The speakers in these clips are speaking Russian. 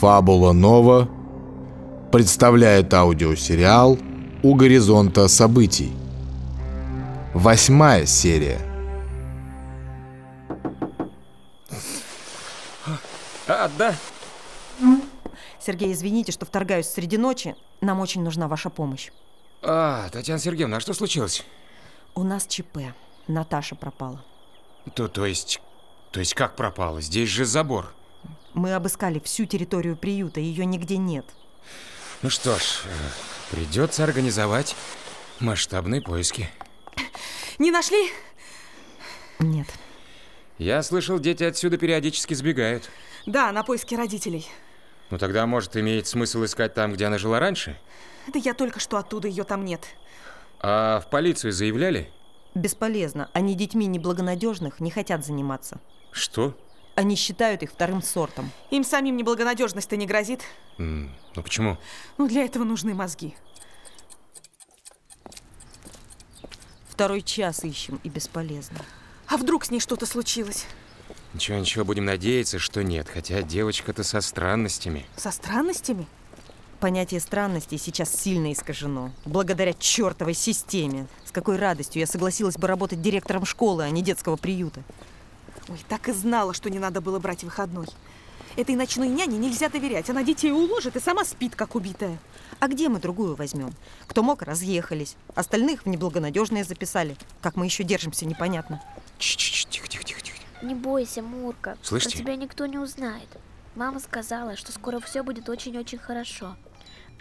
Фабула Нова представляет аудиосериал «У горизонта событий». Восьмая серия. А, да. Сергей, извините, что вторгаюсь среди ночи. Нам очень нужна ваша помощь. А, Татьяна Сергеевна, а что случилось? У нас ЧП. Наташа пропала. То, то есть... То есть как пропала? Здесь же забор. Мы обыскали всю территорию приюта, ее нигде нет. Ну что ж, э, придется организовать масштабные поиски. Не нашли? Нет. Я слышал, дети отсюда периодически сбегают. Да, на поиски родителей. Ну тогда, может, имеет смысл искать там, где она жила раньше? Да я только что оттуда ее там нет. А в полицию заявляли? Бесполезно. Они детьми неблагонадежных не хотят заниматься. Что? Они считают их вторым сортом. Им самим неблагонадежность-то не грозит. М, ну почему? Ну, для этого нужны мозги. Второй час ищем и бесполезно. А вдруг с ней что-то случилось? Ничего, ничего, будем надеяться, что нет. Хотя девочка-то со странностями. Со странностями? Понятие странностей сейчас сильно искажено. Благодаря чертовой системе. С какой радостью я согласилась бы работать директором школы, а не детского приюта. Ой, так и знала, что не надо было брать выходной. Этой ночной няне нельзя доверять. Она детей уложит и сама спит, как убитая. А где мы другую возьмем? Кто мог, разъехались. Остальных в неблагонадежные записали. Как мы еще держимся, непонятно. Ч-ч-ч, тихо, тихо, тихо, тихо. Не бойся, Мурка. Слышите? Про тебя никто не узнает. Мама сказала, что скоро все будет очень-очень хорошо.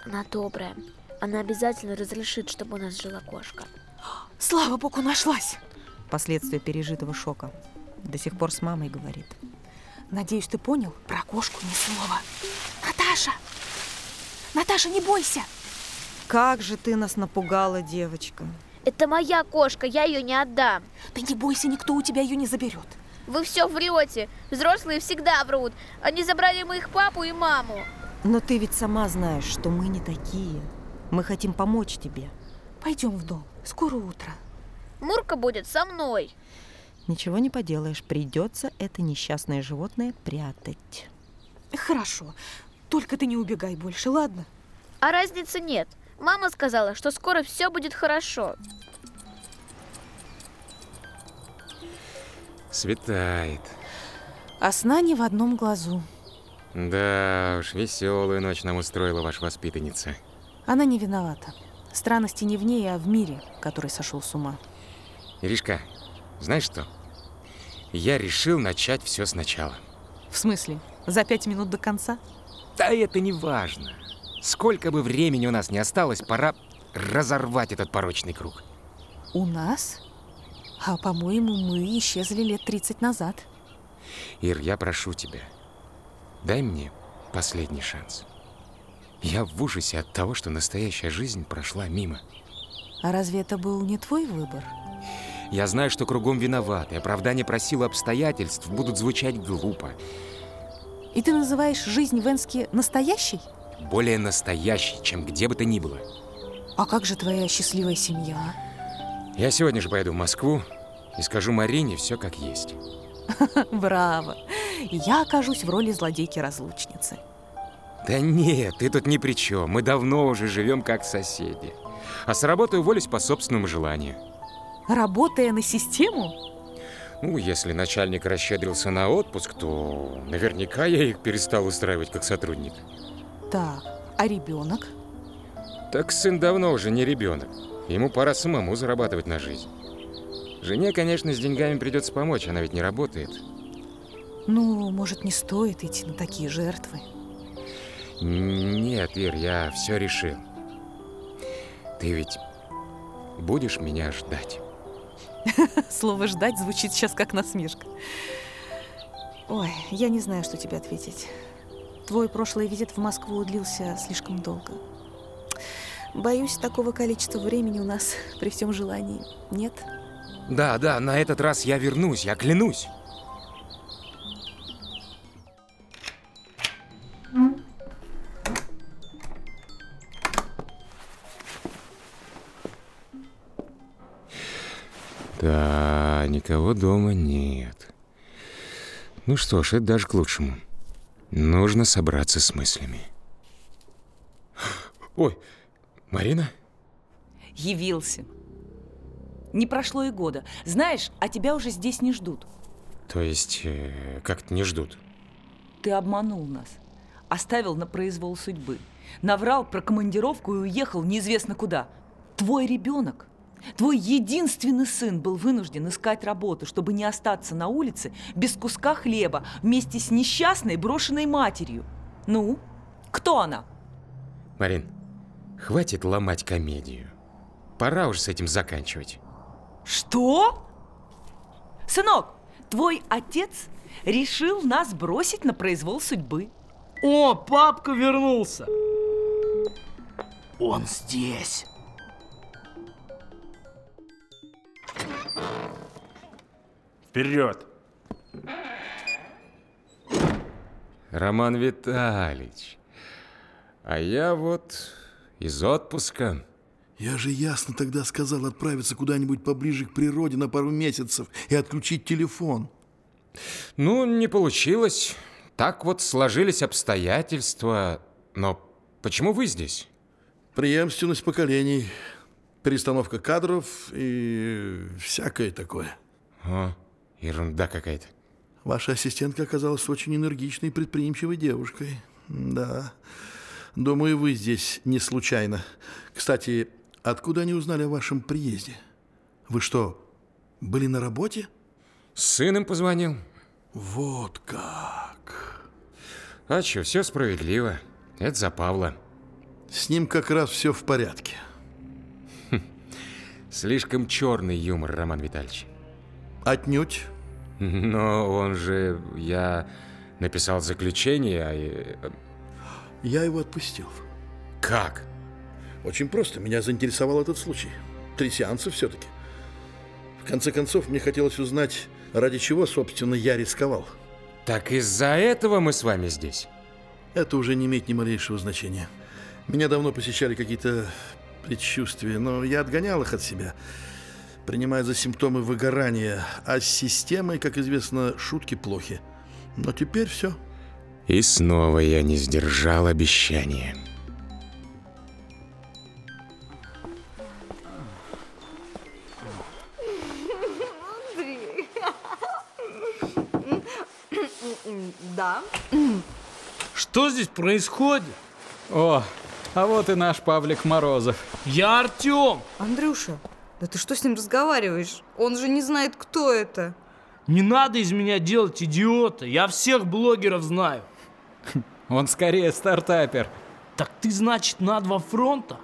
Она добрая. Она обязательно разрешит, чтобы у нас жила кошка. Слава богу, нашлась. Последствия пережитого шока. До сих пор с мамой говорит. Надеюсь, ты понял? Про кошку ни слова. Наташа! Наташа, не бойся! Как же ты нас напугала, девочка. Это моя кошка, я ее не отдам. Ты не бойся, никто у тебя ее не заберет. Вы все врете. Взрослые всегда врут. Они забрали моих папу и маму. Но ты ведь сама знаешь, что мы не такие. Мы хотим помочь тебе. Пойдем в дом. Скоро утро. Мурка будет со мной. Ничего не поделаешь, придется это несчастное животное прятать. Хорошо. Только ты не убегай больше, ладно? А разницы нет. Мама сказала, что скоро все будет хорошо. Светает. А сна не в одном глазу. Да уж, веселую ночь нам устроила ваша воспитанница. Она не виновата. Странности не в ней, а в мире, который сошел с ума. Иришка, знаешь что? Я решил начать все сначала. В смысле? За пять минут до конца? Да это не важно. Сколько бы времени у нас не осталось, пора разорвать этот порочный круг. У нас? А, по-моему, мы исчезли лет 30 назад. Ир, я прошу тебя, дай мне последний шанс. Я в ужасе от того, что настоящая жизнь прошла мимо. А разве это был не твой выбор? Я знаю, что кругом виноваты. Оправдания про силу обстоятельств будут звучать глупо. И ты называешь жизнь в Энске настоящей? Более настоящий, чем где бы то ни было. А как же твоя счастливая семья? Я сегодня же поеду в Москву и скажу Марине все как есть. Браво! Я окажусь в роли злодейки-разлучницы. Да нет, ты тут ни при чем. Мы давно уже живем как соседи. А с работы уволюсь по собственному желанию. Работая на систему? Ну, если начальник расщедрился на отпуск, то наверняка я их перестал устраивать как сотрудник. Так, а ребенок? Так сын давно уже не ребенок. Ему пора самому зарабатывать на жизнь. Жене, конечно, с деньгами придется помочь, она ведь не работает. Ну, может, не стоит идти на такие жертвы. Нет, Ир, я все решил. Ты ведь будешь меня ждать? Слово «ждать» звучит сейчас как насмешка. Ой, я не знаю, что тебе ответить. Твой прошлый визит в Москву длился слишком долго. Боюсь, такого количества времени у нас при всем желании нет. Да, да, на этот раз я вернусь, я клянусь. Да, никого дома нет. Ну что ж, это даже к лучшему. Нужно собраться с мыслями. Ой, Марина? Явился. Не прошло и года. Знаешь, а тебя уже здесь не ждут. То есть, э, как-то не ждут. Ты обманул нас. Оставил на произвол судьбы. Наврал про командировку и уехал неизвестно куда. Твой ребенок, твой единственный сын был вынужден искать работу, чтобы не остаться на улице без куска хлеба вместе с несчастной брошенной матерью. Ну, кто она? Марин, хватит ломать комедию. Пора уже с этим заканчивать. Что? Сынок, твой отец решил нас бросить на произвол судьбы. О, папка вернулся! Он здесь. Вперед! Роман Витальевич, а я вот из отпуска. Я же ясно тогда сказал отправиться куда-нибудь поближе к природе на пару месяцев и отключить телефон. Ну, не получилось. Так вот сложились обстоятельства. Но почему вы здесь? Преемственность поколений, перестановка кадров и всякое такое. О, ерунда какая-то. Ваша ассистентка оказалась очень энергичной и предприимчивой девушкой. Да. Думаю, вы здесь не случайно. Кстати, откуда они узнали о вашем приезде? Вы что, были на работе? С сыном позвонил. Вот как. А что, все справедливо. Это за Павла. С ним как раз все в порядке. Слишком черный юмор, Роман Витальевич. Отнюдь. Но он же... Я написал заключение, а... э, Я его отпустил. Как? Очень просто. Меня заинтересовал этот случай. Три сеанса все-таки. В конце концов, мне хотелось узнать, ради чего, собственно, я рисковал. Так из-за этого мы с вами здесь? Это уже не имеет ни малейшего значения. Меня давно посещали какие-то предчувствия, но я отгонял их от себя, принимая за симптомы выгорания. А с системой, как известно, шутки плохи. Но теперь все. И снова я не сдержал обещания. Да. Что здесь происходит? О, а вот и наш Павлик Морозов. Я Артем. Андрюша, да ты что с ним разговариваешь? Он же не знает, кто это. Не надо из меня делать идиота. Я всех блогеров знаю. Он скорее стартапер. Так ты, значит, на два фронта?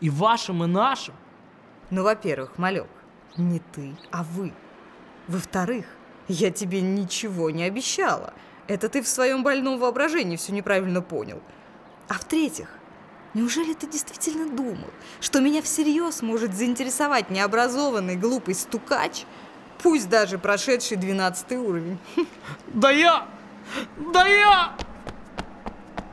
И вашим, и нашим? Ну, во-первых, малек, не ты, а вы. Во-вторых, я тебе ничего не обещала. Это ты в своем больном воображении все неправильно понял. А в-третьих, неужели ты действительно думал, что меня всерьез может заинтересовать необразованный глупый стукач, пусть даже прошедший 12 уровень? Да я! Да я!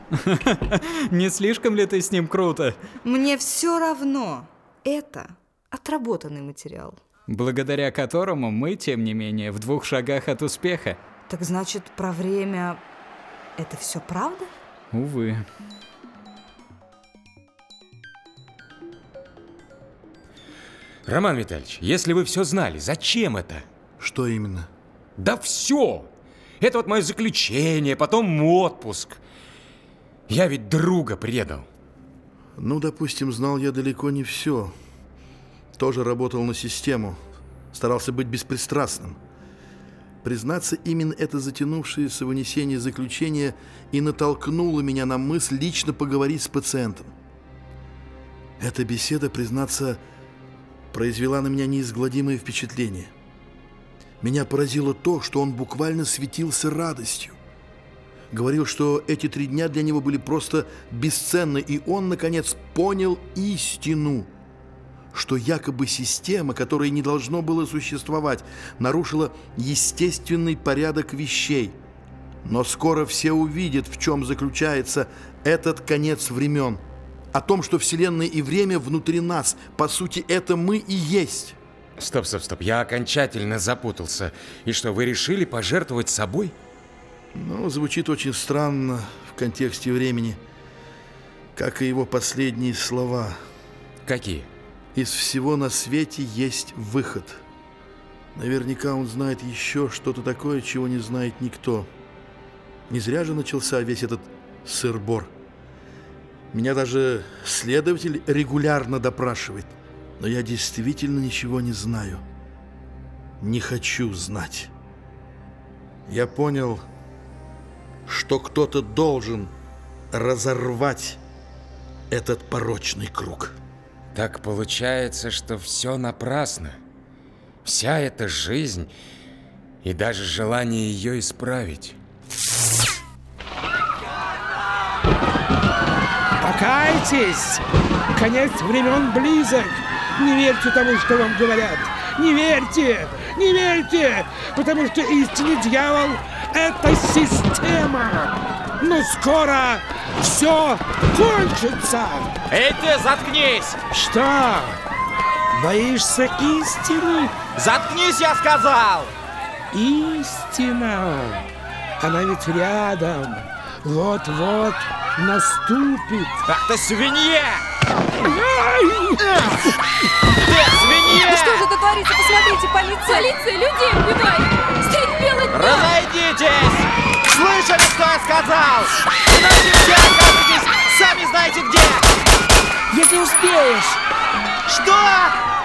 Не слишком ли ты с ним круто? Мне все равно. Это отработанный материал. Благодаря которому мы, тем не менее, в двух шагах от успеха. Так значит, про время... Это все правда? Увы. Роман Витальевич, если вы все знали, зачем это? Что именно? Да все! Это вот мое заключение, потом отпуск. Я ведь друга предал. Ну, допустим, знал я далеко не все. Тоже работал на систему. Старался быть беспристрастным. Признаться, именно это затянувшееся вынесение заключения и натолкнуло меня на мысль лично поговорить с пациентом. Эта беседа, признаться, произвела на меня неизгладимое впечатление. Меня поразило то, что он буквально светился радостью. Говорил, что эти три дня для него были просто бесценны, и он, наконец, понял истину, что якобы система, которая не должно было существовать, нарушила естественный порядок вещей. Но скоро все увидят, в чем заключается этот конец времен. О том, что Вселенная и время внутри нас, по сути, это мы и есть. Стоп, стоп, стоп, я окончательно запутался. И что, вы решили пожертвовать собой? Ну, звучит очень странно в контексте времени, как и его последние слова. Какие? Из всего на свете есть выход. Наверняка он знает еще что-то такое, чего не знает никто. Не зря же начался весь этот сыр-бор. Меня даже следователь регулярно допрашивает. Но я действительно ничего не знаю. Не хочу знать. Я понял, что кто-то должен разорвать этот порочный круг. Так получается, что все напрасно. Вся эта жизнь и даже желание ее исправить. Покайтесь! Конец времен близок! Не верьте тому, что вам говорят! Не верьте! Не верьте! Потому что истинный дьявол — это система! Но скоро все кончится! Эй ты, заткнись! Что? Боишься истины? Заткнись, я сказал! Истина! Она ведь рядом. Вот-вот наступит. Ах ты свинья! Ты свинья! Да что же это творится? Посмотрите, полиция! Полиция людей убивает! Средь бела дня! Разойдитесь! Слышали, что я сказал? Иначе все окажетесь сами знаете где! Если успеешь! Что?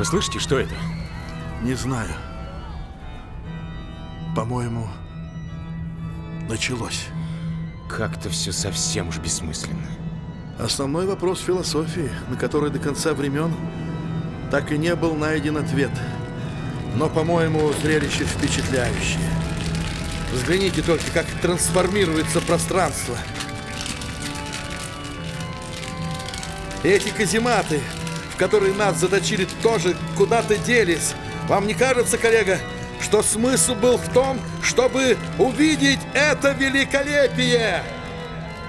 Вы слышите, что это? Не знаю. По-моему, началось. Как-то все совсем уж бессмысленно. Основной вопрос философии, на который до конца времен так и не был найден ответ. Но, по-моему, зрелище впечатляющее. Взгляните только, как трансформируется пространство. Эти казематы, которые нас заточили, тоже куда-то делись. Вам не кажется, коллега, что смысл был в том, чтобы увидеть это великолепие?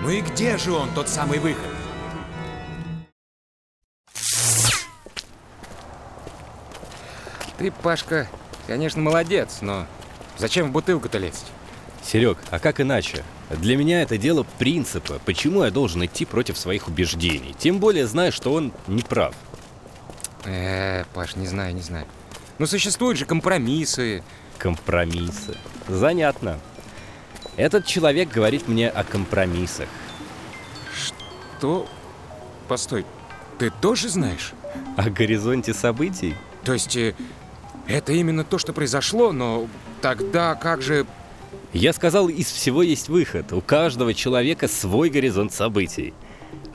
Ну и где же он, тот самый выход? Ты, Пашка, конечно, молодец, но зачем в бутылку-то лезть? Серег, а как иначе? Для меня это дело принципа. Почему я должен идти против своих убеждений? Тем более зная, что он не прав. Э, Паш, не знаю, не знаю. Ну, существуют же компромиссы. Компромиссы. Занятно. Этот человек говорит мне о компромиссах. Что? Постой, ты тоже знаешь? О горизонте событий? То есть, э, это именно то, что произошло, но тогда как же... Я сказал, из всего есть выход. У каждого человека свой горизонт событий.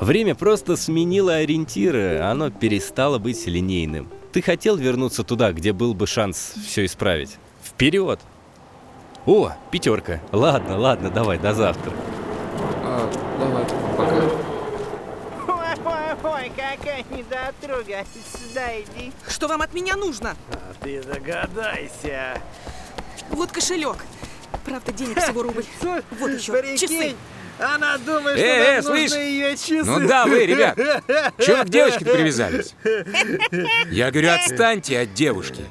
Время просто сменило ориентиры, оно перестало быть линейным. Ты хотел вернуться туда, где был бы шанс все исправить? Вперед! О, пятерка. Ладно, ладно, давай, до завтра. А, давай, пока. Ой-ой-ой, какая недотруга. Сюда иди. Что вам от меня нужно? А ты догадайся. Вот кошелек. Правда, денег всего рубль. Вот еще. Часы. Она думает, Э, что э, нам слышь? нужны ее часы. Ну да, вы, ребят. Чего к девочке-то привязались? Я говорю, отстаньте от девушки.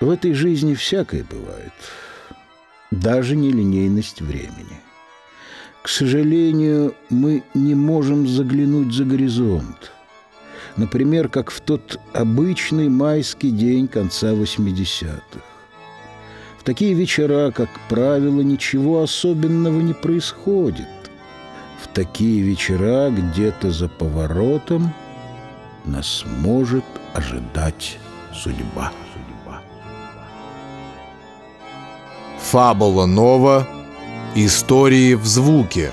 В этой жизни всякое бывает. Даже нелинейность времени. К сожалению, мы не можем заглянуть за горизонт. Например, как в тот обычный майский день конца 80-х. Такие вечера, как правило, ничего особенного не происходит. В такие вечера где-то за поворотом нас может ожидать судьба. Фабула Нова. Истории в звуке.